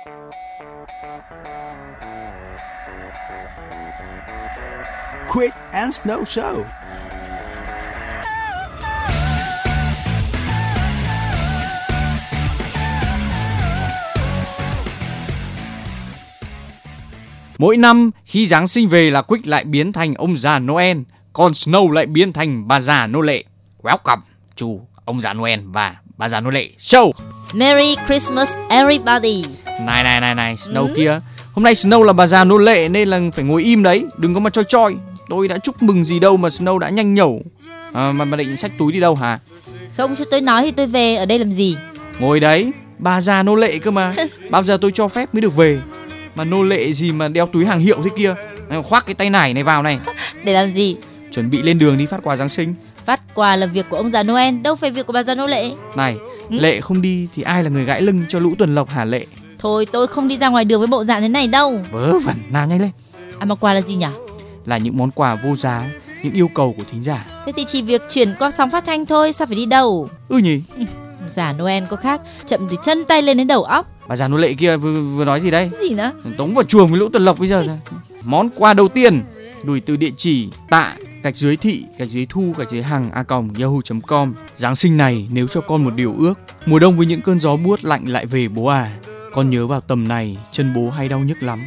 Quick and Snow Show. Mỗi năm khi Giáng sinh về là Quick lại biến thành ông già Noel, còn Snow lại biến thành bà già nô lệ. Welcome to ông già Noel và bà già nô lệ show. Merry Christmas everybody. Này này này này, Snow ừ. kia. Hôm nay Snow là bà già nô lệ nên là phải ngồi im đấy, đừng có mà choi choi. Tôi đã chúc mừng gì đâu mà Snow đã nhanh nhẩu. À, mà mà định xách túi đi đâu hả? Không cho tôi nói thì tôi về ở đây làm gì? Ngồi đấy, bà già nô lệ cơ mà. Bao giờ tôi cho phép mới được về. Mà nô lệ gì mà đeo túi hàng hiệu thế kia. Khoác cái tay nải này vào này. Để làm gì? Chuẩn bị lên đường đi phát quà Giáng sinh. Phát quà là việc của ông già Noel, đâu phải việc của bà già nô lệ. Này, ừ? Lệ không đi thì ai là người gãi lưng cho lũ tuần lộc hả Lệ? Thôi tôi không đi ra ngoài đường với bộ dạng thế này đâu. Vớ vẩn, nào nhanh lên. À mà quà là gì nhỉ? Là những món quà vô giá, những yêu cầu của thính giả. Thế thì chỉ việc chuyển qua sóng phát thanh thôi, sao phải đi đâu? Ừ nhỉ. Già Noel có khác, chậm từ chân tay lên đến đầu óc. Bà già nô lệ kia vừa, vừa nói gì đây? Gì nữa? Tống vào chuồng với lũ tuần lộc bây giờ. Món quà đầu tiên gửi từ địa chỉ tạ gạch dưới thị, gạch dưới thu, gạch dưới hàng, a còng yahoo.com giáng sinh này, nếu cho con một điều ước, mùa đông với những cơn gió buốt lạnh lại về bố à. Con nhớ vào tầm này, chân bố hay đau nhức lắm.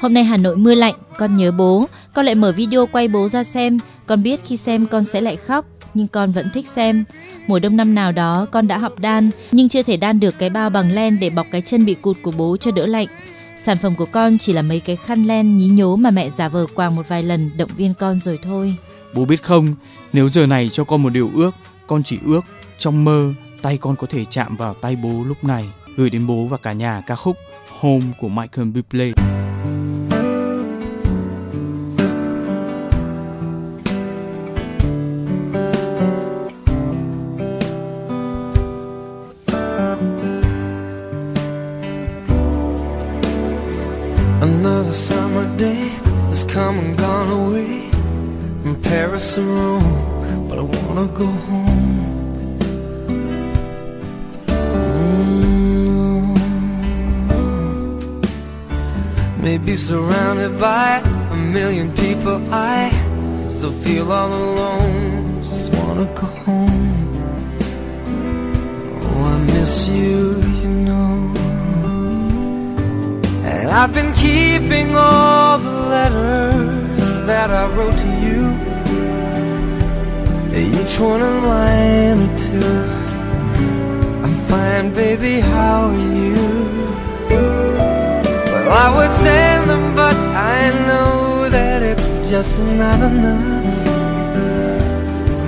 Hôm nay hà nội mưa lạnh, con nhớ bố. Con lại mở video quay bố ra xem. Con biết khi xem con sẽ lại khóc, nhưng con vẫn thích xem. Mùa đông năm nào đó, con đã học đan, nhưng chưa thể đan được cái bao bằng len để bọc cái chân bị cụt của bố cho đỡ lạnh. Sản phẩm của con chỉ là mấy cái khăn len nhí nhố mà mẹ giả vờ quàng một vài lần động viên con rồi thôi. Bố biết không, nếu giờ này cho con một điều ước, con chỉ ước trong mơ tay con có thể chạm vào tay bố lúc này. Gửi đến bố và cả nhà ca khúc Home của Michael Bublé. Feel all alone. Just wanna go home. Oh, I miss you, you know. And I've been keeping all the letters that I wrote to you. Each one a line or two. I'm fine, baby, how are you? Well, I would send them, but I know that it's just not enough.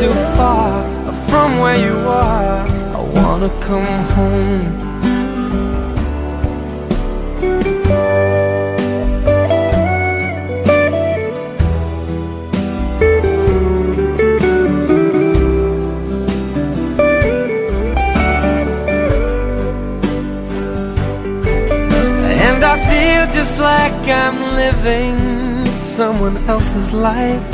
too far from where you are. I wanna come home. And I feel just like I'm living someone else's life.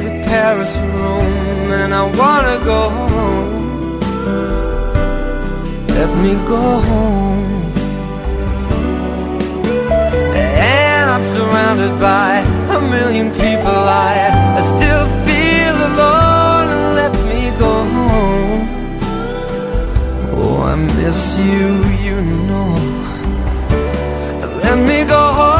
Either Paris Rome And I wanna go home Let me go home And I'm surrounded by a million people I, I still feel alone Let me go home Oh, I miss you, you know. Let me go home.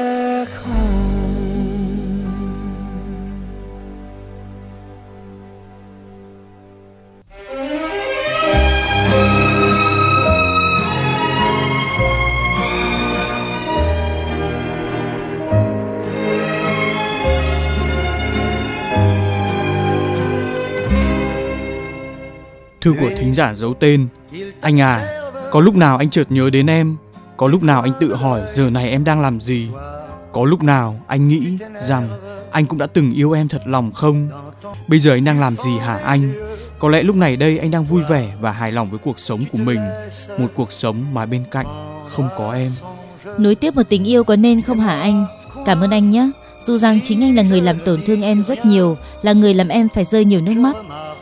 Thư của thính giả giấu tên Anh à, có lúc nào anh chợt nhớ đến em Có lúc nào anh tự hỏi giờ này em đang làm gì Có lúc nào anh nghĩ rằng anh cũng đã từng yêu em thật lòng không Bây giờ anh đang làm gì hả anh Có lẽ lúc này đây anh đang vui vẻ và hài lòng với cuộc sống của mình Một cuộc sống mà bên cạnh không có em Nối tiếp một tình yêu có nên không hả anh? Cảm ơn anh nhé. Dù rằng chính anh là người làm tổn thương em rất nhiều, là người làm em phải rơi nhiều nước mắt.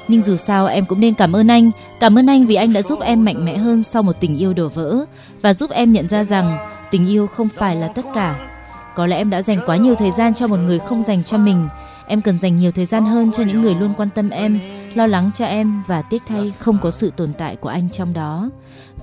Nhưng dù sao em cũng nên cảm ơn anh, cảm ơn anh vì anh đã giúp em mạnh mẽ hơn sau một tình yêu đổ vỡ và giúp em nhận ra rằng tình yêu không phải là tất cả. Có lẽ em đã dành quá nhiều thời gian cho một người không dành cho mình. Em cần dành nhiều thời gian hơn cho những người luôn quan tâm em, lo lắng cho em và tiếc thay không có sự tồn tại của anh trong đó.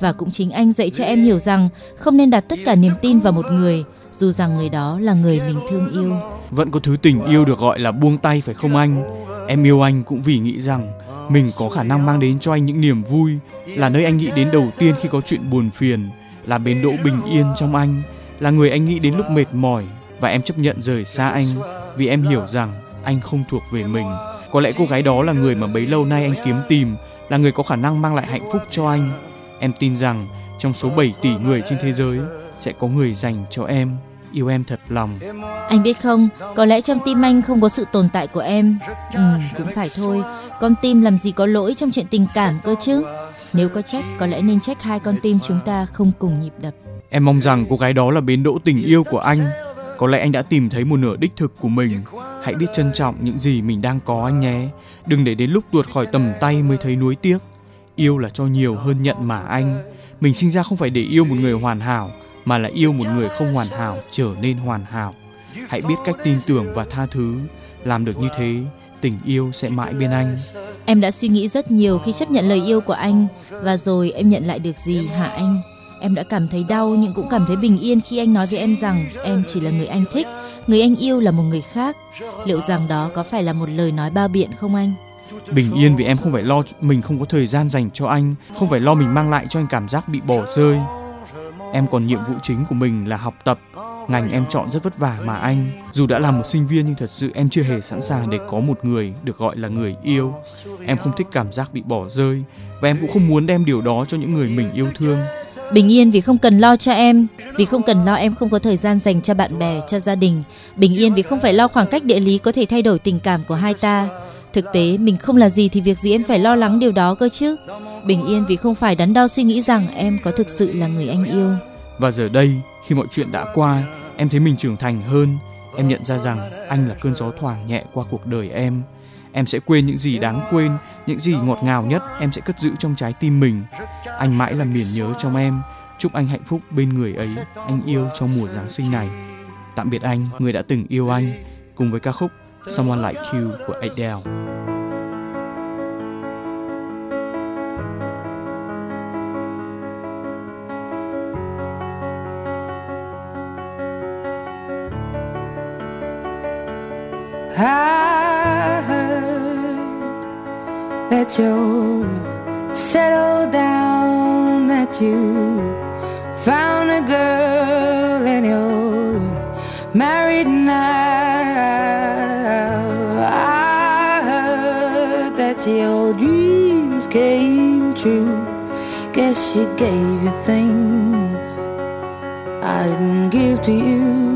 Và cũng chính anh dạy cho em hiểu rằng không nên đặt tất cả niềm tin vào một người, dù rằng người đó là người mình thương yêu. Vẫn có thứ tình yêu được gọi là buông tay phải không anh Em yêu anh cũng vì nghĩ rằng mình có khả năng mang đến cho anh những niềm vui, là nơi anh nghĩ đến đầu tiên khi có chuyện buồn phiền, là bến đỗ bình yên trong anh, là người anh nghĩ đến lúc mệt mỏi và em chấp nhận rời xa anh vì em hiểu rằng anh không thuộc về mình. Có lẽ cô gái đó là người mà bấy lâu nay anh kiếm tìm, là người có khả năng mang lại hạnh phúc cho anh. Em tin rằng trong số 7 tỷ người trên thế giới sẽ có người dành cho em, yêu em thật lòng. Anh biết không, có lẽ trong tim anh không có sự tồn tại của em. Ừ, cũng phải thôi. Con tim làm gì có lỗi trong chuyện tình cảm cơ chứ? Nếu có trách, có lẽ nên trách hai con tim chúng ta không cùng nhịp đập. Em mong rằng cô gái đó là bến đỗ tình yêu của anh. Có lẽ anh đã tìm thấy một nửa đích thực của mình. Hãy biết trân trọng những gì mình đang có anh nhé. Đừng để đến lúc tuột khỏi tầm tay mới thấy nuối tiếc. Yêu là cho nhiều hơn nhận mà anh. Mình sinh ra không phải để yêu một người hoàn hảo, mà là yêu một người không hoàn hảo trở nên hoàn hảo. Hãy biết cách tin tưởng và tha thứ. Làm được như thế, tình yêu sẽ mãi bên anh. Em đã suy nghĩ rất nhiều khi chấp nhận lời yêu của anh và rồi em nhận lại được gì hả anh? Em đã cảm thấy đau nhưng cũng cảm thấy bình yên khi anh nói với em rằng em chỉ là người anh thích, người anh yêu là một người khác. Liệu rằng đó có phải là một lời nói bao biện không anh? Bình yên vì em không phải lo mình không có thời gian dành cho anh, không phải lo mình mang lại cho anh cảm giác bị bỏ rơi. Em còn nhiệm vụ chính của mình là học tập. Ngành em chọn rất vất vả mà anh. Dù đã là một sinh viên nhưng thật sự em chưa hề sẵn sàng để có một người được gọi là người yêu. Em không thích cảm giác bị bỏ rơi và em cũng không muốn đem điều đó cho những người mình yêu thương. Bình yên vì không cần lo cho em, vì không cần lo em không có thời gian dành cho bạn bè, cho gia đình. Bình yên vì không phải lo khoảng cách địa lý có thể thay đổi tình cảm của hai ta. Thực tế mình không là gì thì việc gì em phải lo lắng điều đó cơ chứ. Bình yên vì không phải đắn đo suy nghĩ rằng em có thực sự là người anh yêu. Và giờ đây, khi mọi chuyện đã qua, em thấy mình trưởng thành hơn. Em nhận ra rằng anh là cơn gió thoảng nhẹ qua cuộc đời em. Em sẽ quên những gì đáng quên, những gì ngọt ngào nhất em sẽ cất giữ trong trái tim mình. Anh mãi là miền nhớ trong em. Chúc anh hạnh phúc bên người ấy, anh yêu trong mùa Giáng sinh này. Tạm biệt anh, người đã từng yêu anh, cùng với ca khúc Someone Like You của Adele. I heard that you settled down, that you found a girl and you're married now. Your dreams came true. Guess she gave you things I didn't give to you.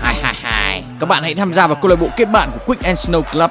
Hai hai hai. Các bạn hãy tham gia vào câu lạc bộ kết bạn của Quick and Snow Club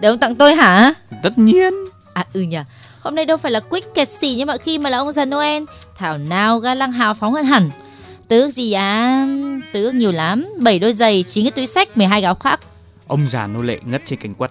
Để ông tặng tôi hả? Tất nhiên À ừ nhỉ. Hôm nay đâu phải là Quick kẹt xỉ như mọi khi mà là ông già Noel. Thảo nào ga lăng hào phóng hơn hẳn. Ước gì á? Ước nhiều lắm. 7 đôi giày, 9 cái túi sách, 12 gáo khác. Ông già nô lệ ngất trên cánh quất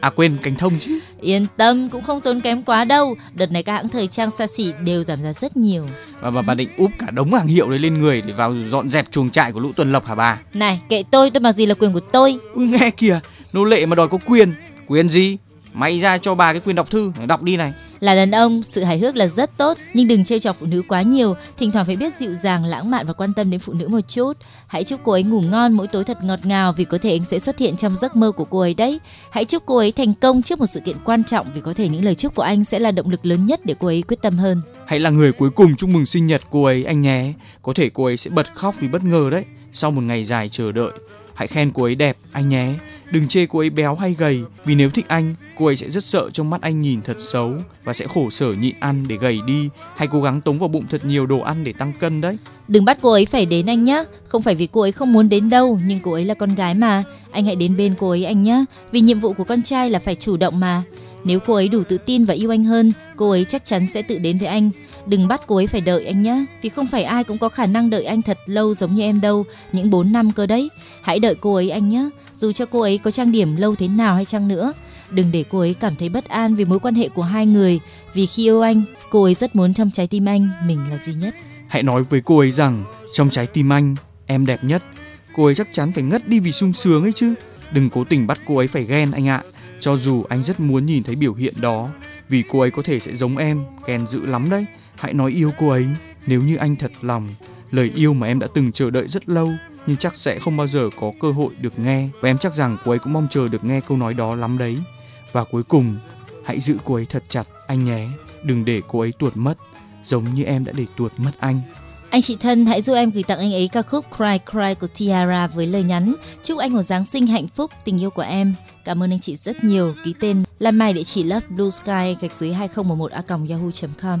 À quên cánh thông chứ Yên tâm, cũng không tốn kém quá đâu. Đợt này các hãng thời trang xa xỉ đều giảm giá rất nhiều. Và bà, bà định úp cả đống hàng hiệu đấy lên người Để vào dọn dẹp chuồng trại của lũ tuần lộc hả bà Này, kệ tôi, tôi mặc gì là quyền của tôi. Nghe kìa Nô lệ mà đòi có quyền Quyền gì May ra cho bà cái quyền đọc thư, đọc đi này. Là đàn ông, sự hài hước là rất tốt, nhưng đừng trêu chọc phụ nữ quá nhiều, thỉnh thoảng phải biết dịu dàng, lãng mạn và quan tâm đến phụ nữ một chút. Hãy chúc cô ấy ngủ ngon mỗi tối thật ngọt ngào vì có thể anh sẽ xuất hiện trong giấc mơ của cô ấy đấy. Hãy chúc cô ấy thành công trước một sự kiện quan trọng vì có thể những lời chúc của anh sẽ là động lực lớn nhất để cô ấy quyết tâm hơn. Hãy là người cuối cùng chúc mừng sinh nhật cô ấy anh nhé. Có thể cô ấy sẽ bật khóc vì bất ngờ đấy. Sau một ngày dài chờ đợi, hãy khen cô ấy đẹp anh nhé. Đừng chê cô ấy béo hay gầy, vì nếu thích anh, cô ấy sẽ rất sợ trong mắt anh nhìn thật xấu và sẽ khổ sở nhịn ăn để gầy đi, hay cố gắng tống vào bụng thật nhiều đồ ăn để tăng cân đấy. Đừng bắt cô ấy phải đến anh nhé, không phải vì cô ấy không muốn đến đâu, nhưng cô ấy là con gái mà, anh hãy đến bên cô ấy anh nhé, vì nhiệm vụ của con trai là phải chủ động mà. Nếu cô ấy đủ tự tin và yêu anh hơn, cô ấy chắc chắn sẽ tự đến với anh. Đừng bắt cô ấy phải đợi anh nhé, vì không phải ai cũng có khả năng đợi anh thật lâu giống như em đâu, những 4 năm cơ đấy. Hãy đợi cô ấy anh nhé, dù cho cô ấy có trang điểm lâu thế nào hay chăng nữa. Đừng để cô ấy cảm thấy bất an vì mối quan hệ của hai người, vì khi yêu anh, cô ấy rất muốn trong trái tim anh mình là duy nhất. Hãy nói với cô ấy rằng trong trái tim anh, em đẹp nhất. Cô ấy chắc chắn phải ngất đi vì sung sướng ấy chứ. Đừng cố tình bắt cô ấy phải ghen anh ạ. Cho dù anh rất muốn nhìn thấy biểu hiện đó, vì cô ấy có thể sẽ giống em, ghen dữ lắm đấy. Hãy nói yêu cô ấy nếu như anh thật lòng. Lời yêu mà em đã từng chờ đợi rất lâu nhưng chắc sẽ không bao giờ có cơ hội được nghe và em chắc rằng cô ấy cũng mong chờ được nghe câu nói đó lắm đấy. Và cuối cùng, hãy giữ cô ấy thật chặt anh nhé, đừng để cô ấy tuột mất giống như em đã để tuột mất anh. Anh chị thân, hãy giúp em gửi tặng anh ấy ca khúc Cry Cry của Tiara với lời nhắn chúc anh một Giáng sinh hạnh phúc, tình yêu của em. Cảm ơn anh chị rất nhiều. Ký tên Lan Mai địa chỉ Love Blue Sky, gạch dưới 2011 a yahoo.com.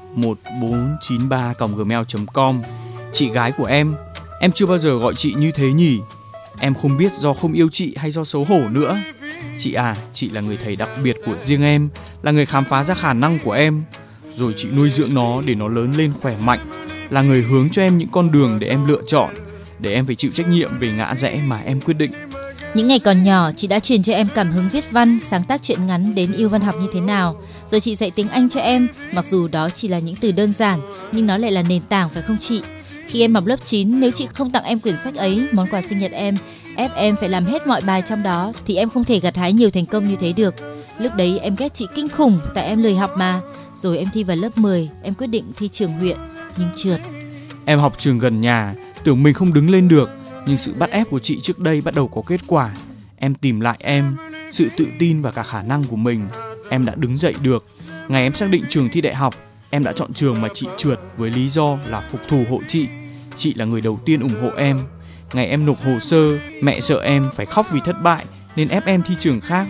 1493 gmail.com Chị gái của em, em chưa bao giờ gọi chị như thế nhỉ? Em không biết do không yêu chị hay do xấu hổ nữa. Chị à, chị là người thầy đặc biệt của riêng em, là người khám phá ra khả năng của em. Rồi chị nuôi dưỡng nó để nó lớn lên khỏe mạnh, là người hướng cho em những con đường để em lựa chọn, để em phải chịu trách nhiệm về ngã rẽ mà em quyết định. Những ngày còn nhỏ, chị đã truyền cho em cảm hứng viết văn, sáng tác truyện ngắn đến yêu văn học như thế nào. Rồi chị dạy tiếng Anh cho em, mặc dù đó chỉ là những từ đơn giản, nhưng nó lại là nền tảng phải không chị? Khi em học lớp 9, nếu chị không tặng em quyển sách ấy, món quà sinh nhật em, ép em phải làm hết mọi bài trong đó, thì em không thể gặt hái nhiều thành công như thế được. Lúc đấy em ghét chị kinh khủng, tại em lười học mà. Rồi em thi vào lớp 10, em quyết định thi trường huyện, nhưng trượt. Em học trường gần nhà, tưởng mình không đứng lên được, nhưng sự bắt ép của chị trước đây bắt đầu có kết quả. Em tìm lại em, sự tự tin và cả khả năng của mình. Em đã đứng dậy được. Ngày em xác định trường thi đại học, em đã chọn trường mà chị trượt với lý do là phục thù hộ chị. Chị là người đầu tiên ủng hộ em. Ngày em nộp hồ sơ, mẹ sợ em phải khóc vì thất bại nên ép em thi trường khác.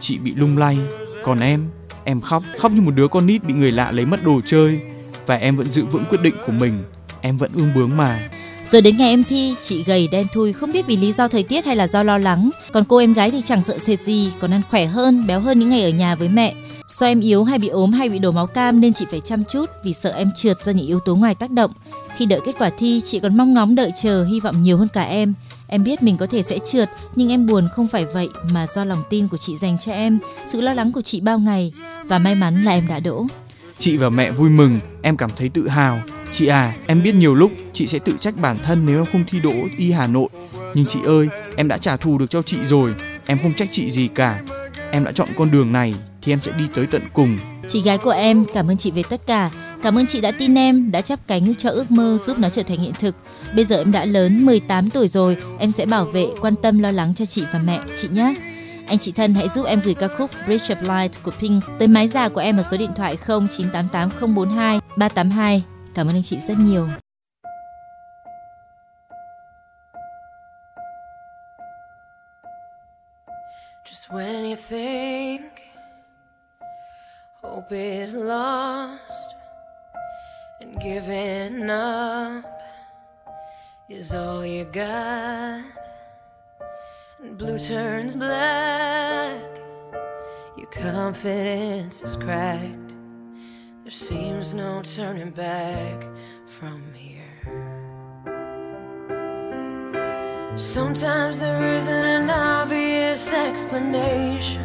Chị bị lung lay, còn em, em khóc, khóc như một đứa con nít bị người lạ lấy mất đồ chơi và em vẫn giữ vững quyết định của mình. Em vẫn ương bướng mà. Rồi đến ngày em thi, chị gầy đen thui không biết vì lý do thời tiết hay là do lo lắng. Còn cô em gái thì chẳng sợ sệt gì, còn ăn khỏe hơn, béo hơn những ngày ở nhà với mẹ. Do em yếu hay bị ốm hay bị đổ máu cam nên chị phải chăm chút vì sợ em trượt do những yếu tố ngoài tác động. Khi đợi kết quả thi, chị còn mong ngóng đợi chờ hy vọng nhiều hơn cả em. Em biết mình có thể sẽ trượt, nhưng em buồn không phải vậy mà do lòng tin của chị dành cho em, sự lo lắng của chị bao ngày và may mắn là em đã đỗ. Chị và mẹ vui mừng, em cảm thấy tự hào. Chị à, em biết nhiều lúc chị sẽ tự trách bản thân nếu em không thi đỗ y Hà Nội. Nhưng chị ơi, em đã trả thù được cho chị rồi. Em không trách chị gì cả. Em đã chọn con đường này thì em sẽ đi tới tận cùng. Chị gái của em, cảm ơn chị về tất cả. Cảm ơn chị đã tin em, đã chắp cánh cho ước mơ giúp nó trở thành hiện thực. Bây giờ em đã lớn 18 tuổi rồi, em sẽ bảo vệ, quan tâm, lo lắng cho chị và mẹ, chị nhé. Anh chị thân hãy giúp em gửi ca khúc Bridge of Light của Pink tới máy già của em ở số điện thoại 0988 382. Cảm ơn anh chị rất nhiều. Just when you think hope is lost and giving up is all you got, and blue turns black, your confidence is cracked. There seems no turning back from here. Sometimes there isn't an obvious explanation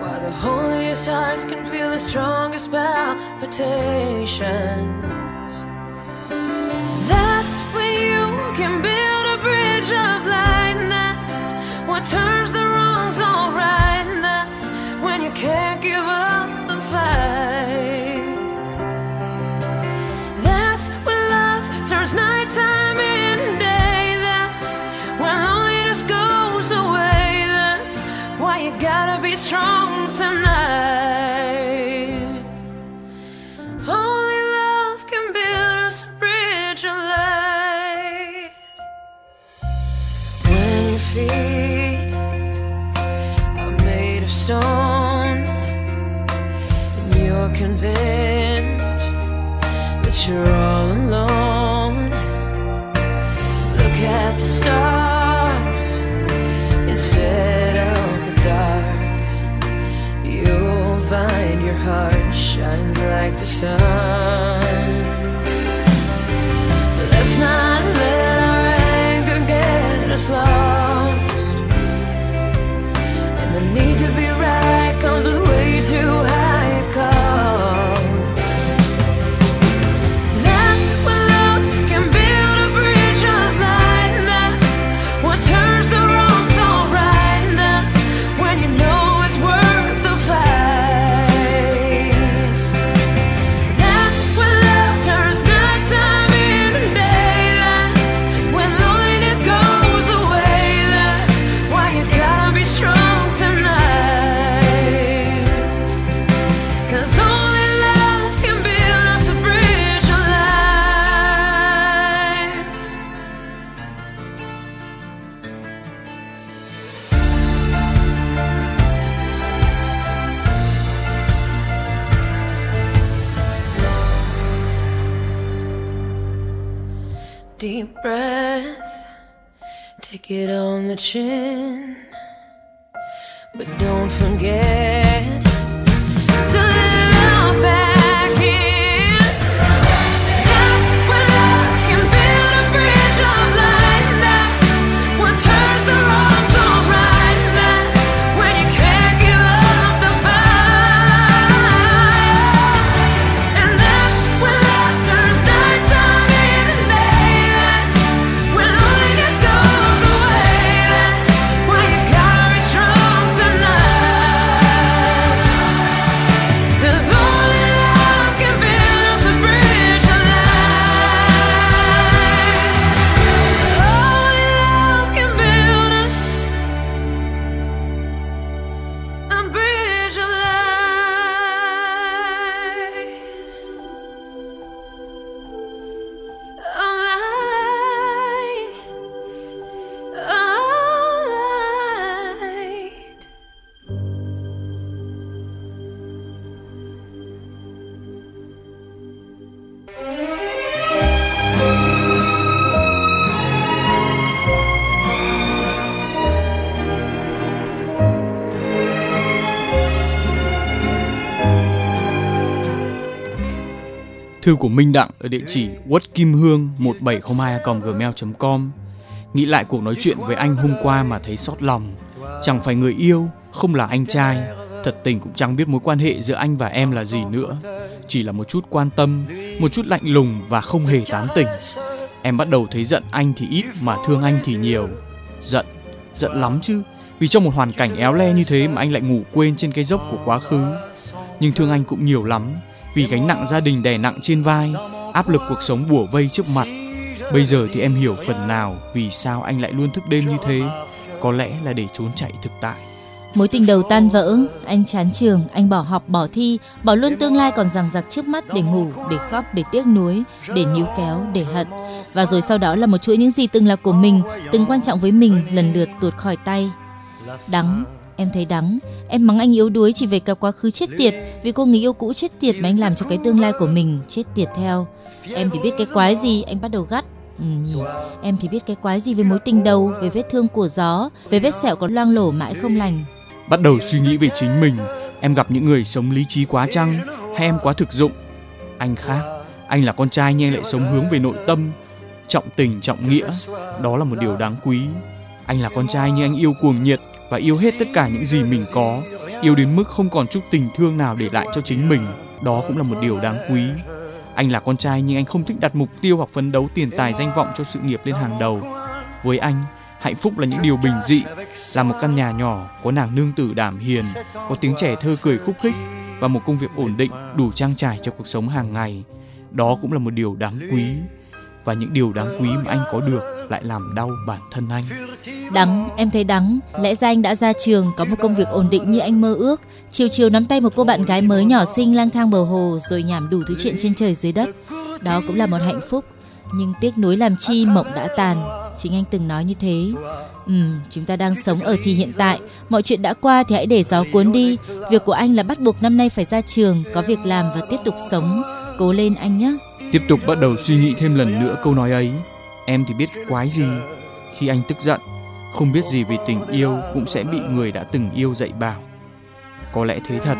why the holiest hearts can feel the strongest palpitations. That's when you can build a bridge of what turns the strong deep breath. Take it on the chin. But don't forget Thư của Minh Đặng ở địa chỉ whatkimhương1702gmail.com Nghĩ lại cuộc nói chuyện với anh hôm qua mà thấy xót lòng. Chẳng phải người yêu, không là anh trai. Thật tình cũng chẳng biết mối quan hệ giữa anh và em là gì nữa. Chỉ là một chút quan tâm, một chút lạnh lùng và không hề tán tỉnh. Em bắt đầu thấy giận anh thì ít mà thương anh thì nhiều. Giận, giận lắm chứ. Vì trong một hoàn cảnh éo le như thế mà anh lại ngủ quên trên cái dốc của quá khứ. Nhưng thương anh cũng nhiều lắm vì gánh nặng gia đình đè nặng trên vai, áp lực cuộc sống bủa vây trước mặt. Bây giờ thì em hiểu phần nào vì sao anh lại luôn thức đêm như thế. Có lẽ là để trốn chạy thực tại. Mối tình đầu tan vỡ, anh chán trường, anh bỏ học, bỏ thi, bỏ luôn tương lai còn rằng giặc trước mắt để ngủ, để khóc, để tiếc nuối, để níu kéo, để hận. Và rồi sau đó là một chuỗi những gì từng là của mình, từng quan trọng với mình lần lượt tuột khỏi tay. Đắng, em thấy đắng. Em mắng anh yếu đuối chỉ về cả quá khứ chết tiệt, vì cô người yêu cũ chết tiệt mà anh làm cho cái tương lai của mình chết tiệt theo. Em thì biết cái quái gì, anh bắt đầu gắt. Ừ, nhỉ. Em thì biết cái quái gì về mối tình đầu, về vết thương của gió, về vết sẹo còn loang lổ mãi không lành. Bắt đầu suy nghĩ về chính mình, em gặp những người sống lý trí quá chăng hay em quá thực dụng? Anh khác, anh là con trai nhưng lại sống hướng về nội tâm, trọng tình trọng nghĩa, đó là một điều đáng quý. Anh là con trai nhưng anh yêu cuồng nhiệt và yêu hết tất cả những gì mình có, yêu đến mức không còn chút tình thương nào để lại cho chính mình, đó cũng là một điều đáng quý. Anh là con trai nhưng anh không thích đặt mục tiêu hoặc phấn đấu tiền tài danh vọng cho sự nghiệp lên hàng đầu. Với anh, hạnh phúc là những điều bình dị, là một căn nhà nhỏ có nàng nương tử đảm hiền, có tiếng trẻ thơ cười khúc khích và một công việc ổn định đủ trang trải cho cuộc sống hàng ngày. Đó cũng là một điều đáng quý và những điều đáng quý mà anh có được lại làm đau bản thân anh. Đắng, em thấy đắng. Lẽ ra anh đã ra trường, có một công việc ổn định như anh mơ ước. Chiều chiều nắm tay một cô bạn gái mới nhỏ xinh lang thang bờ hồ rồi nhảm đủ thứ chuyện trên trời dưới đất. Đó cũng là một hạnh phúc. Nhưng tiếc nuối làm chi mộng đã tàn. Chính anh từng nói như thế. Ừ, chúng ta đang sống ở thì hiện tại. Mọi chuyện đã qua thì hãy để gió cuốn đi. Việc của anh là bắt buộc năm nay phải ra trường, có việc làm và tiếp tục sống. Cố lên anh nhé. Tiếp tục bắt đầu suy nghĩ thêm lần nữa câu nói ấy. Em thì biết quái gì khi anh tức giận, không biết gì về tình yêu cũng sẽ bị người đã từng yêu dạy bảo. Có lẽ thế thật.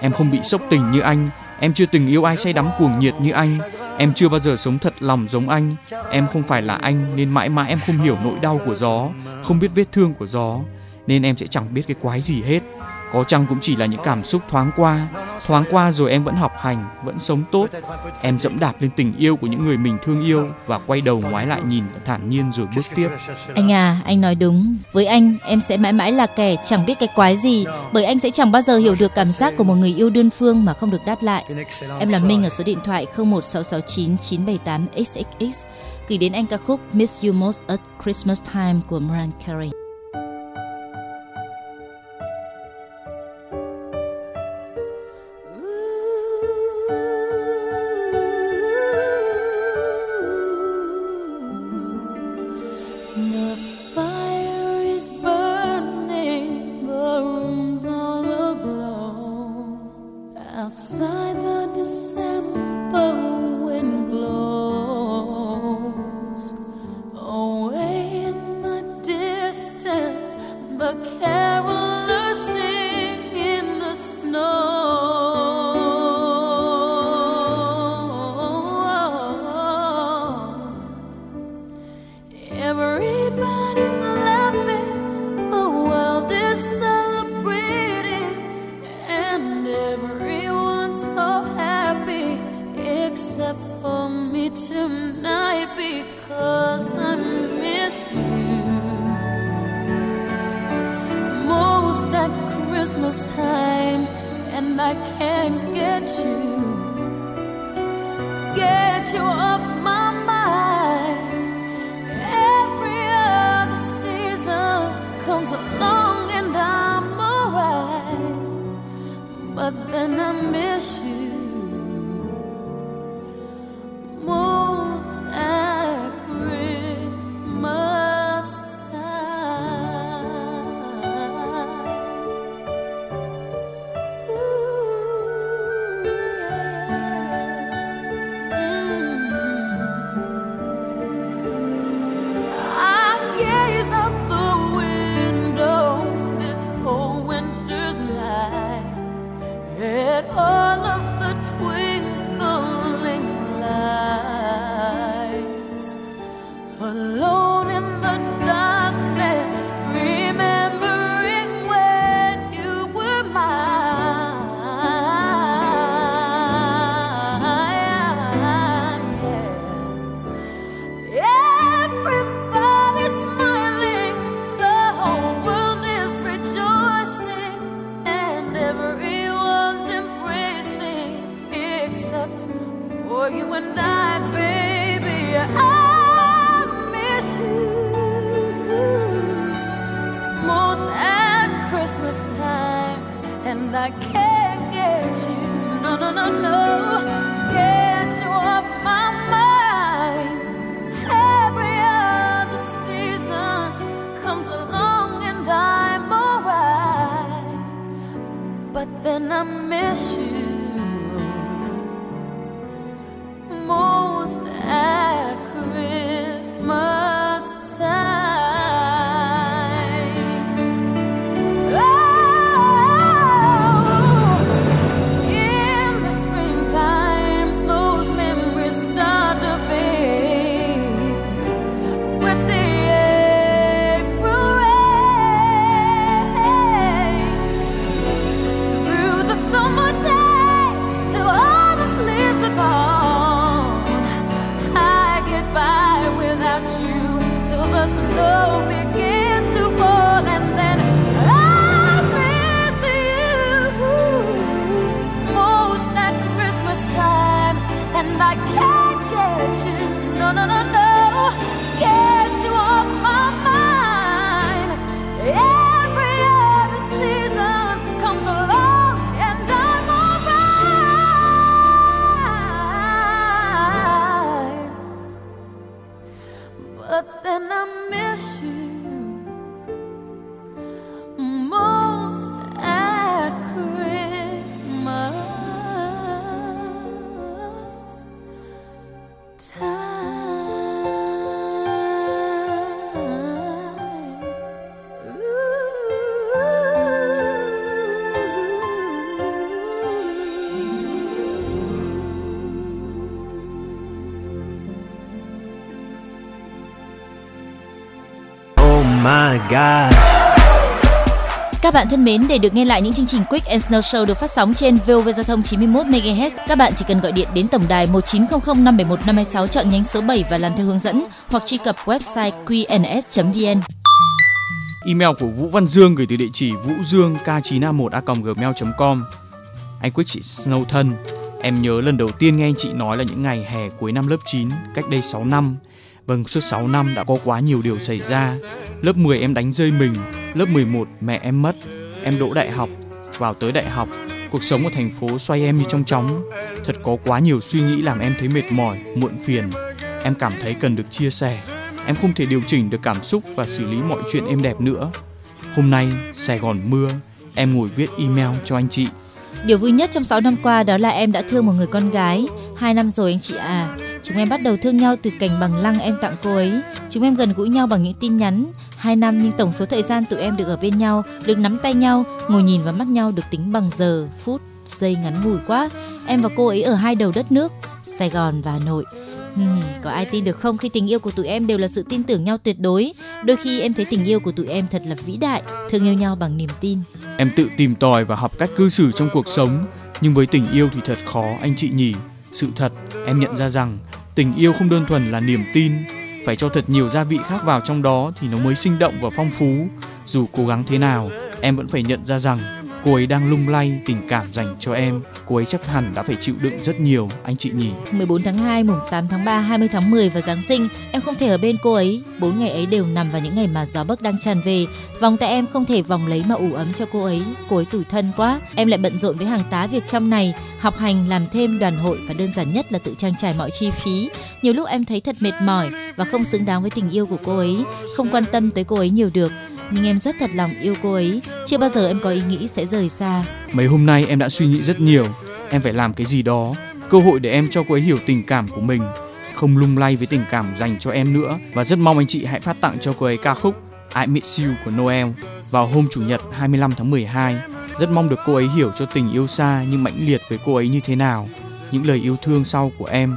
Em không bị sốc tình như anh, em chưa từng yêu ai say đắm cuồng nhiệt như anh, em chưa bao giờ sống thật lòng giống anh. Em không phải là anh nên mãi mãi em không hiểu nỗi đau của gió, không biết vết thương của gió, nên em sẽ chẳng biết cái quái gì hết. Có chăng cũng chỉ là những cảm xúc thoáng qua, thoáng qua rồi em vẫn học hành, vẫn sống tốt. Em dẫm đạp lên tình yêu của những người mình thương yêu và quay đầu ngoái lại nhìn thản nhiên rồi bước tiếp. Anh à, anh nói đúng. Với anh, em sẽ mãi mãi là kẻ chẳng biết cái quái gì, bởi anh sẽ chẳng bao giờ hiểu được cảm giác của một người yêu đơn phương mà không được đáp lại. Em là Minh ở số điện thoại 01669978xxx. gửi đến anh ca khúc Miss You Most at Christmas Time của Mariah Carey. But then I miss my god. Các bạn thân mến, để được nghe lại những chương trình Quick and Snow Show được phát sóng trên VOV Giao thông 91 MHz, các bạn chỉ cần gọi điện đến tổng đài 1900 571 526 chọn nhánh số 7 và làm theo hướng dẫn hoặc truy cập website qns.vn. Email của Vũ Văn Dương gửi từ địa chỉ vũ dương k9a1a.gmail.com Anh Quyết chị Snow thân Em nhớ lần đầu tiên nghe anh chị nói là những ngày hè cuối năm lớp 9 cách đây 6 năm. Vâng, suốt 6 năm đã có quá nhiều điều xảy ra. Lớp 10 em đánh rơi mình, lớp 11 mẹ em mất, em đỗ đại học, vào tới đại học, cuộc sống ở thành phố xoay em như trong chóng. Thật có quá nhiều suy nghĩ làm em thấy mệt mỏi, muộn phiền. Em cảm thấy cần được chia sẻ. Em không thể điều chỉnh được cảm xúc và xử lý mọi chuyện em đẹp nữa. Hôm nay Sài Gòn mưa, em ngồi viết email cho anh chị. Điều vui nhất trong 6 năm qua đó là em đã thương một người con gái. Hai năm rồi anh chị à. Chúng em bắt đầu thương nhau từ cành bằng lăng em tặng cô ấy. Chúng em gần gũi nhau bằng những tin nhắn. Hai năm nhưng tổng số thời gian tụi em được ở bên nhau, được nắm tay nhau, ngồi nhìn vào mắt nhau được tính bằng giờ, phút, giây ngắn ngủi quá. Em và cô ấy ở hai đầu đất nước, Sài Gòn và Hà Nội. Hmm, có ai tin được không khi tình yêu của tụi em đều là sự tin tưởng nhau tuyệt đối. Đôi khi em thấy tình yêu của tụi em thật là vĩ đại, thương yêu nhau bằng niềm tin. Em tự tìm tòi và học cách cư xử trong cuộc sống, nhưng với tình yêu thì thật khó anh chị nhỉ. Sự thật, em nhận ra rằng tình yêu không đơn thuần là niềm tin, phải cho thật nhiều gia vị khác vào trong đó thì nó mới sinh động và phong phú. Dù cố gắng thế nào, em vẫn phải nhận ra rằng cô ấy đang lung lay tình cảm dành cho em. Cô ấy chắc hẳn đã phải chịu đựng rất nhiều, anh chị nhỉ. 14 tháng 2, mùng 8 tháng 3, 20 tháng 10 và Giáng sinh, em không thể ở bên cô ấy. Bốn ngày ấy đều nằm vào những ngày mà gió bấc đang tràn về. Vòng tay em không thể vòng lấy mà ủ ấm cho cô ấy. Cô ấy tủi thân quá. Em lại bận rộn với hàng tá việc trong này, học hành, làm thêm đoàn hội và đơn giản nhất là tự trang trải mọi chi phí. Nhiều lúc em thấy thật mệt mỏi và không xứng đáng với tình yêu của cô ấy, không quan tâm tới cô ấy nhiều được nhưng em rất thật lòng yêu cô ấy chưa bao giờ em có ý nghĩ sẽ rời xa Mấy hôm nay em đã suy nghĩ rất nhiều, em phải làm cái gì đó, cơ hội để em cho cô ấy hiểu tình cảm của mình, không lung lay với tình cảm dành cho em nữa và rất mong anh chị hãy phát tặng cho cô ấy ca khúc I Miss You của Noel vào hôm chủ nhật 25 tháng 12. Rất mong được cô ấy hiểu cho tình yêu xa nhưng mãnh liệt với cô ấy như thế nào. Những lời yêu thương sau của em.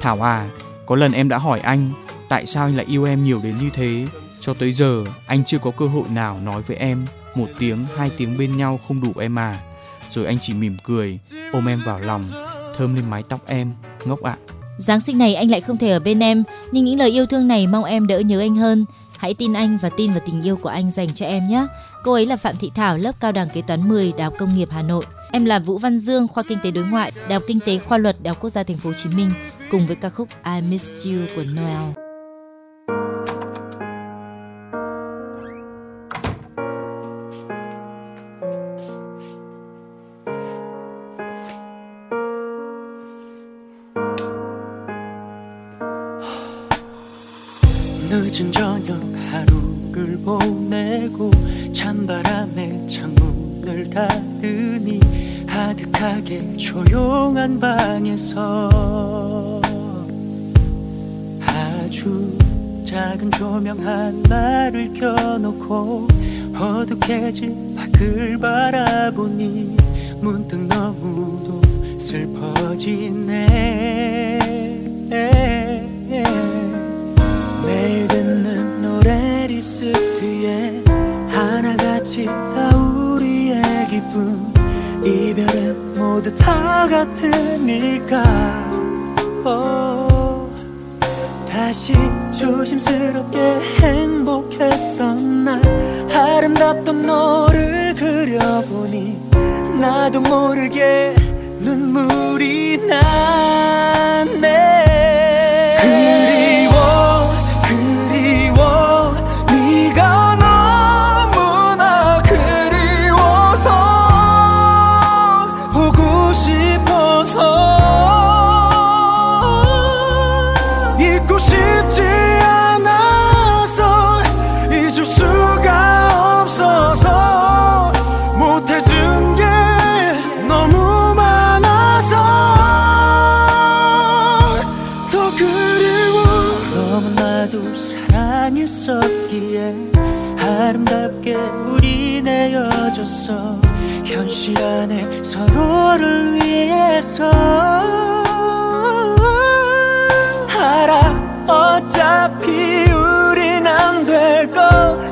Thảo à, có lần em đã hỏi anh tại sao anh lại yêu em nhiều đến như thế. Cho tới giờ anh chưa có cơ hội nào nói với em một tiếng hai tiếng bên nhau không đủ em à. Rồi anh chỉ mỉm cười, ôm em vào lòng, thơm lên mái tóc em, ngốc ạ. Giáng sinh này anh lại không thể ở bên em, nhưng những lời yêu thương này mong em đỡ nhớ anh hơn. Hãy tin anh và tin vào tình yêu của anh dành cho em nhé. Cô ấy là Phạm Thị Thảo, lớp cao đẳng kế toán 10, Đại học Công nghiệp Hà Nội. Em là Vũ Văn Dương, khoa Kinh tế đối ngoại, Đại học Kinh tế khoa luật, Đại học Quốc gia Thành phố Hồ Chí Minh, cùng với ca khúc I Miss You của Noel. 사랑했었기에 아름답게 우리 내어졌어 현실 안에 서로를 위해서. 알아 어차피 우린 안될거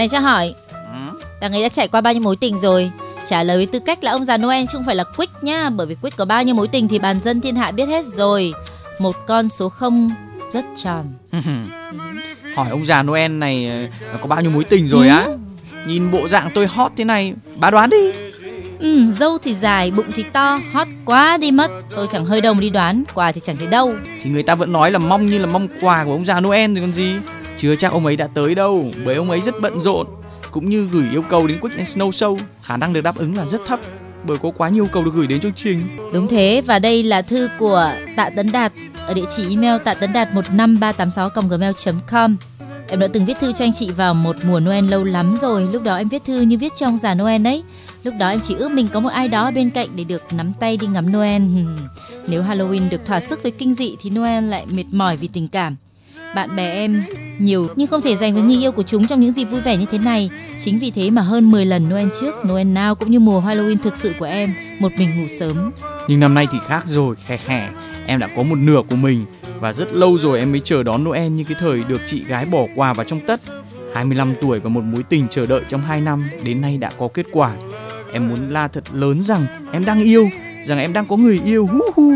Này cho hỏi, Đằng ấy đã trải qua bao nhiêu mối tình rồi? Trả lời với tư cách là ông già Noel chứ không phải là Quick nhá, bởi vì Quick có bao nhiêu mối tình thì bàn dân thiên hạ biết hết rồi. Một con số không rất tròn. Hỏi ông già Noel này ờ, có bao nhiêu mối tình rồi á? Nhìn bộ dạng tôi hot thế này, bà đoán đi. Ừ, dâu thì dài, bụng thì to, hot quá đi mất. Tôi chẳng hơi đồng đi đoán, quà thì chẳng thấy đâu. Thì người ta vẫn nói là mong như là mong quà của ông già Noel rồi còn gì. Chưa chắc ông ấy đã tới đâu, bởi ông ấy rất bận rộn. Cũng như gửi yêu cầu đến Quick and Snow Show, khả năng được đáp ứng là rất thấp bởi có quá nhiều cầu được gửi đến chương trình. Đúng thế và đây là thư của Tạ Tấn Đạt ở địa chỉ email tạ tấn đạt 15386 gmail.com. Em đã từng viết thư cho anh chị vào một mùa Noel lâu lắm rồi. Lúc đó em viết thư như viết cho già Noel ấy. Lúc đó em chỉ ước mình có một ai đó bên cạnh để được nắm tay đi ngắm Noel. Nếu Halloween được thỏa sức với kinh dị thì Noel lại mệt mỏi vì tình cảm. Bạn bè em nhiều nhưng không thể dành với người yêu của chúng trong những dịp vui vẻ như thế này. Chính vì thế mà hơn 10 lần Noel trước, Noel nào cũng như mùa Halloween thực sự của em, một mình ngủ sớm. Nhưng năm nay thì khác rồi, khè khè. Em đã có một nửa của mình và rất lâu rồi em mới chờ đón Noel như cái thời được chị gái bỏ quà vào trong tất. 25 tuổi và một mối tình chờ đợi trong 2 năm đến nay đã có kết quả. Em muốn la thật lớn rằng em đang yêu, rằng em đang có người yêu. Hu hu.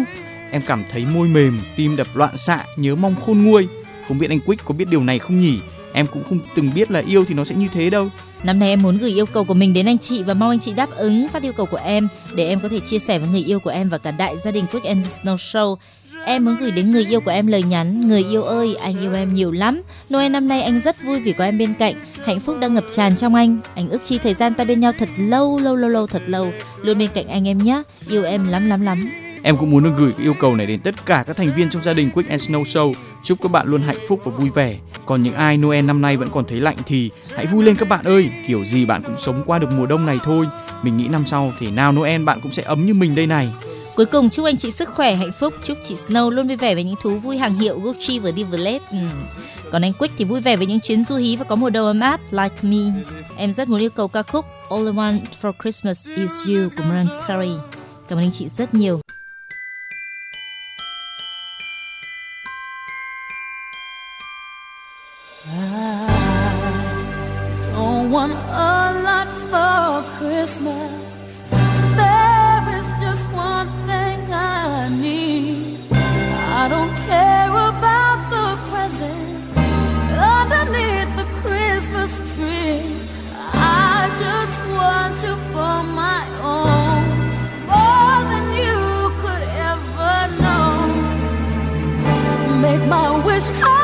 Em cảm thấy môi mềm, tim đập loạn xạ, nhớ mong khôn nguôi. Không biết anh Quick có biết điều này không nhỉ? Em cũng không từng biết là yêu thì nó sẽ như thế đâu. Năm nay em muốn gửi yêu cầu của mình đến anh chị và mong anh chị đáp ứng phát yêu cầu của em để em có thể chia sẻ với người yêu của em và cả đại gia đình Quick and Snow Show. Em muốn gửi đến người yêu của em lời nhắn Người yêu ơi, anh yêu em nhiều lắm Noel năm nay anh rất vui vì có em bên cạnh Hạnh phúc đang ngập tràn trong anh Anh ước chi thời gian ta bên nhau thật lâu, lâu, lâu, lâu, thật lâu Luôn bên cạnh anh em nhé Yêu em lắm, lắm, lắm Em cũng muốn được gửi yêu cầu này đến tất cả các thành viên trong gia đình Quick and Snow Show. Chúc các bạn luôn hạnh phúc và vui vẻ. Còn những ai Noel năm nay vẫn còn thấy lạnh thì hãy vui lên các bạn ơi. Kiểu gì bạn cũng sống qua được mùa đông này thôi. Mình nghĩ năm sau thì nào Noel bạn cũng sẽ ấm như mình đây này. Cuối cùng chúc anh chị sức khỏe, hạnh phúc, chúc chị Snow luôn vui vẻ với những thú vui hàng hiệu Gucci và Divalet. Ừ. Còn anh Quick thì vui vẻ với những chuyến du hí và có mùa đông ấm áp like me. Em rất muốn yêu cầu ca khúc All I Want for Christmas Is You của Mariah Carey. Cảm ơn anh chị rất nhiều. Want a lot for Christmas. There is just one thing I need. I don't care about the presents underneath the Christmas tree. I just want you for my own, more than you could ever know. Make my wish come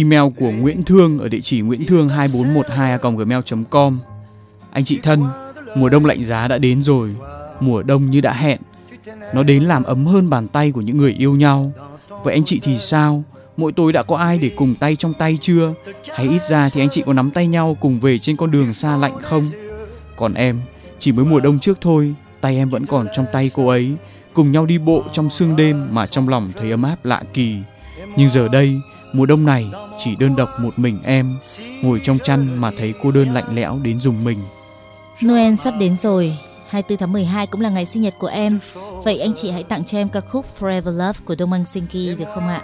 Email của Nguyễn Thương ở địa chỉ nguyễn thương 2412 gmail.com Anh chị thân, mùa đông lạnh giá đã đến rồi. Mùa đông như đã hẹn. Nó đến làm ấm hơn bàn tay của những người yêu nhau. Vậy anh chị thì sao? Mỗi tối đã có ai để cùng tay trong tay chưa? Hay ít ra thì anh chị có nắm tay nhau cùng về trên con đường xa lạnh không? Còn em, chỉ mới mùa đông trước thôi, tay em vẫn còn trong tay cô ấy, cùng nhau đi bộ trong sương đêm mà trong lòng thấy ấm áp lạ kỳ. Nhưng giờ đây, mùa đông này chỉ đơn độc một mình em, ngồi trong chăn mà thấy cô đơn lạnh lẽo đến dùng mình. Noel sắp đến rồi. 24 tháng 12 cũng là ngày sinh nhật của em. Vậy anh chị hãy tặng cho em ca khúc Forever Love của Đông Mang Sinki được không ạ?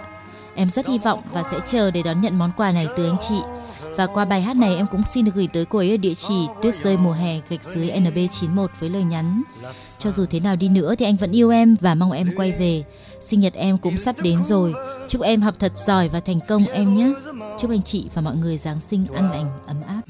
Em rất hy vọng và sẽ chờ để đón nhận món quà này từ anh chị. Và qua bài hát này em cũng xin được gửi tới cô ấy ở địa chỉ Tuyết rơi mùa hè gạch dưới NB91 với lời nhắn. Cho dù thế nào đi nữa thì anh vẫn yêu em và mong em quay về. Sinh nhật em cũng sắp đến rồi. Chúc em học thật giỏi và thành công em nhé. Chúc anh chị và mọi người Giáng sinh an lành, ấm áp.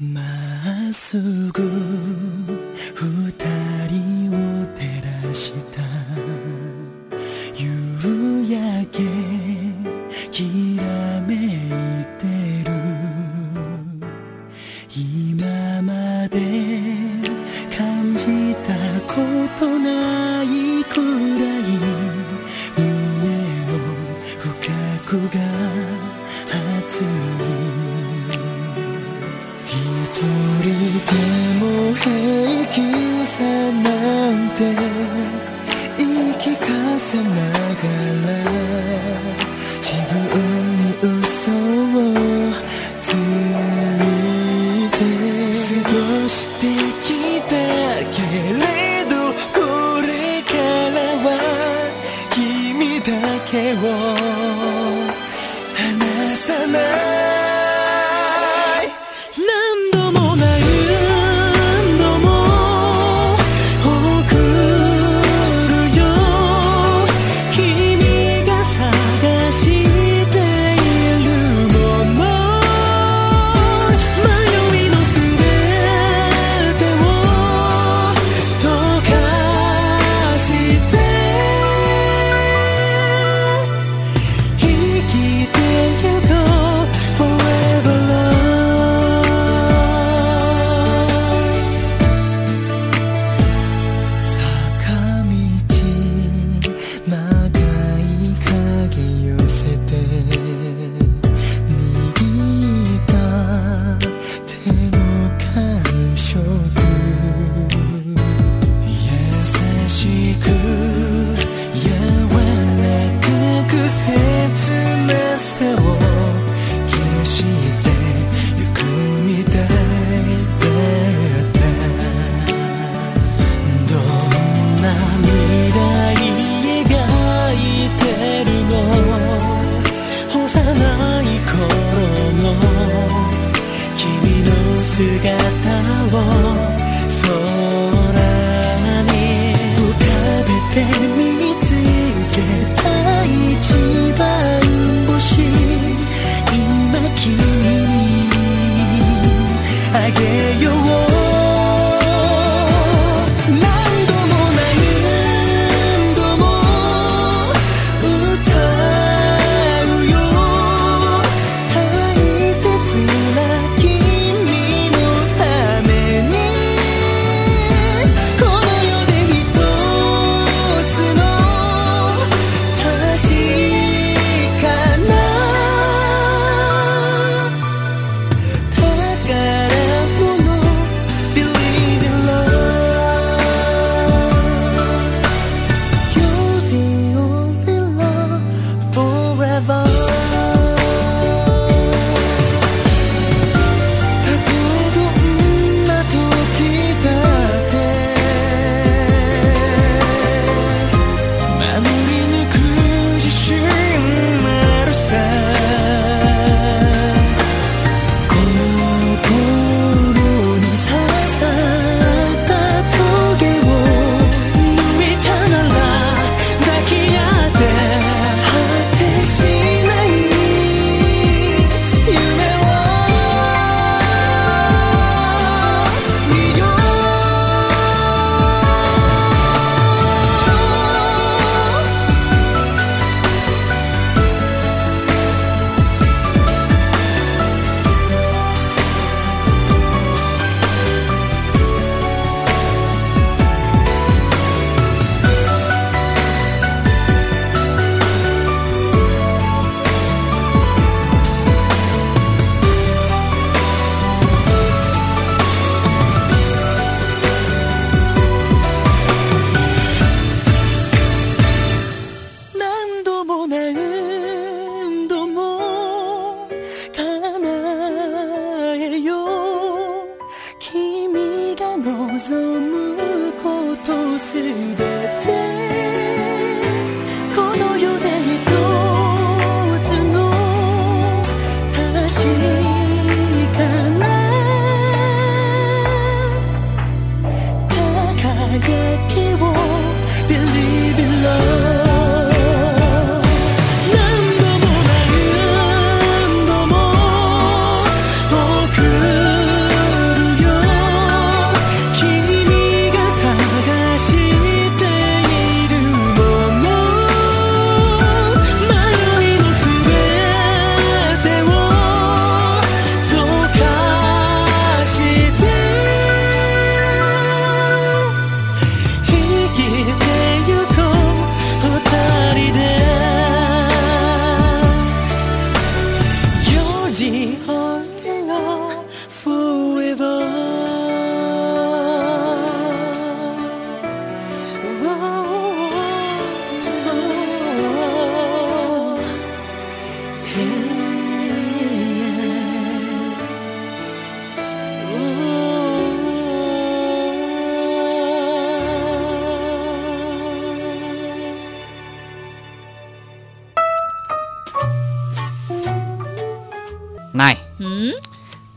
とないくらい胸の深くが熱い。一人でも平気さなんて言い聞かせない。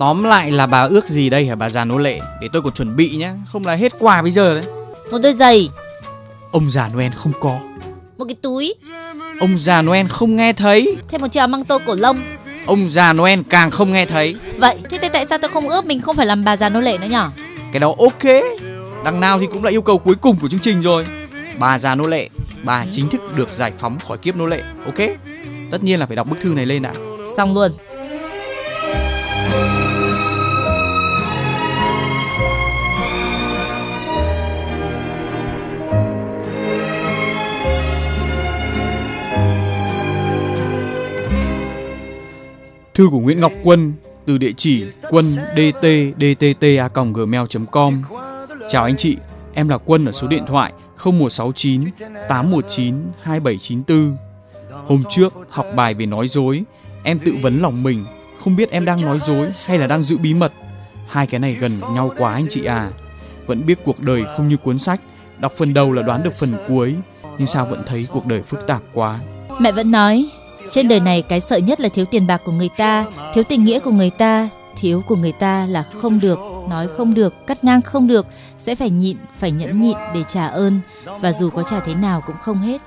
Tóm lại là bà ước gì đây hả bà già nô lệ? Để tôi còn chuẩn bị nhá Không là hết quà bây giờ đấy. Một đôi giày, Ông già Noel không có. Một cái túi, Ông già Noel không nghe thấy. Thêm một chiếc áo măng tô cổ lông. Ông già Noel càng không nghe thấy. Vậy thế, thế tại sao tôi không ước mình không phải làm bà già nô lệ nữa nhở? Cái đó ok. Đằng nào thì cũng là yêu cầu cuối cùng của chương trình rồi. Bà già nô lệ Bà chính thức được giải phóng khỏi kiếp nô lệ Ok? Tất nhiên là phải đọc bức thư này lên đã Xong luôn. Thư của Nguyễn Ngọc Quân từ địa chỉ quân dt gmail.com Chào anh chị, em là Quân ở số điện thoại 0169 819 2794 Hôm trước học bài về nói dối Em tự vấn lòng mình Không biết em đang nói dối hay là đang giữ bí mật. Hai cái này gần nhau quá anh chị à. Vẫn biết cuộc đời không như cuốn sách Đọc phần đầu là đoán được phần cuối Nhưng sao vẫn thấy cuộc đời phức tạp quá. Mẹ vẫn nói, trên đời này cái sợ nhất là thiếu tiền bạc của người ta, thiếu tình nghĩa của người ta, thiếu của người ta là không được, nói không được, cắt ngang không được, sẽ phải nhịn, phải nhẫn nhịn để trả ơn và dù có trả thế nào cũng không hết.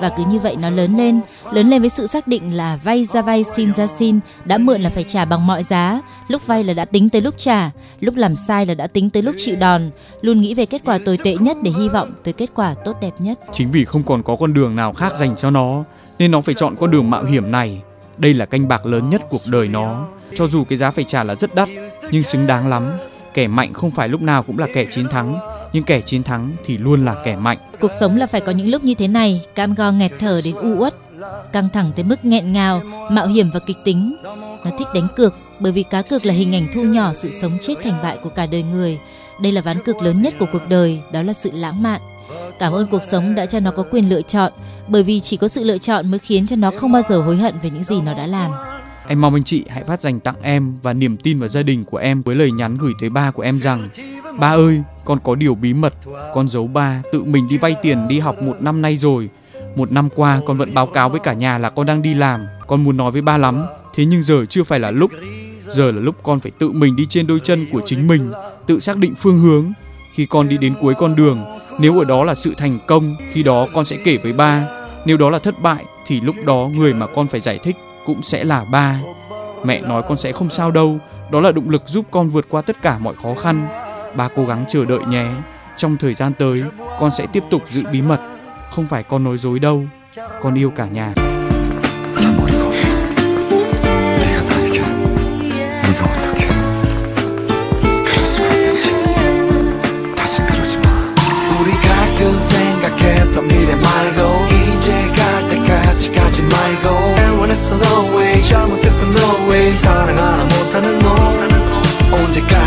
Và cứ như vậy nó lớn lên, lớn lên với sự xác định là vay ra vay xin ra xin, đã mượn là phải trả bằng mọi giá, lúc vay là đã tính tới lúc trả, lúc làm sai là đã tính tới lúc chịu đòn, luôn nghĩ về kết quả tồi tệ nhất để hy vọng tới kết quả tốt đẹp nhất. Chính vì không còn có con đường nào khác dành cho nó nên nó phải chọn con đường mạo hiểm này. Đây là canh bạc lớn nhất cuộc đời nó. Cho dù cái giá phải trả là rất đắt nhưng xứng đáng lắm. Kẻ mạnh không phải lúc nào cũng là kẻ chiến thắng, nhưng kẻ chiến thắng thì luôn là kẻ mạnh. Cuộc sống là phải có những lúc như thế này, cam go nghẹt thở đến u uất, căng thẳng tới mức nghẹn ngào, mạo hiểm và kịch tính. Nó thích đánh cược, bởi vì cá cược là hình ảnh thu nhỏ sự sống chết thành bại của cả đời người. Đây là ván cược lớn nhất của cuộc đời, đó là sự lãng mạn. Cảm ơn cuộc sống đã cho nó có quyền lựa chọn, bởi vì chỉ có sự lựa chọn mới khiến cho nó không bao giờ hối hận về những gì nó đã làm. Em mong anh chị hãy phát dành tặng em và niềm tin vào gia đình của em với lời nhắn gửi tới ba của em rằng Ba ơi, con có điều bí mật, con giấu ba tự mình đi vay tiền đi học một năm nay rồi. Một năm qua con vẫn báo cáo với cả nhà là con đang đi làm, con muốn nói với ba lắm, thế nhưng giờ chưa phải là lúc. Giờ là lúc con phải tự mình đi trên đôi chân của chính mình, tự xác định phương hướng. Khi con đi đến cuối con đường, nếu ở đó là sự thành công, khi đó con sẽ kể với ba. Nếu đó là thất bại, thì lúc đó người mà con phải giải thích cũng sẽ là ba. Mẹ nói con sẽ không sao đâu, đó là động lực giúp con vượt qua tất cả mọi khó khăn. Ba cố gắng chờ đợi nhé. Trong thời gian tới, con sẽ tiếp tục giữ bí mật. Không phải con nói dối đâu. Con yêu cả nhà. 참 어이가 없어. 내가 너에게 네가 어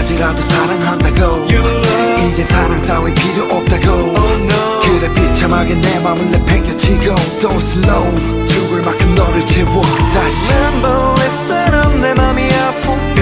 아직라도 사랑한다고. 이제 사랑 따윈 필요 없다고. Oh, no. 그래 비참하게 내 마음을 내팽겨치고. 또 슬로우 죽을 만큼 너를 채워. 다시. 난 보에 사람 내 맘이 아프게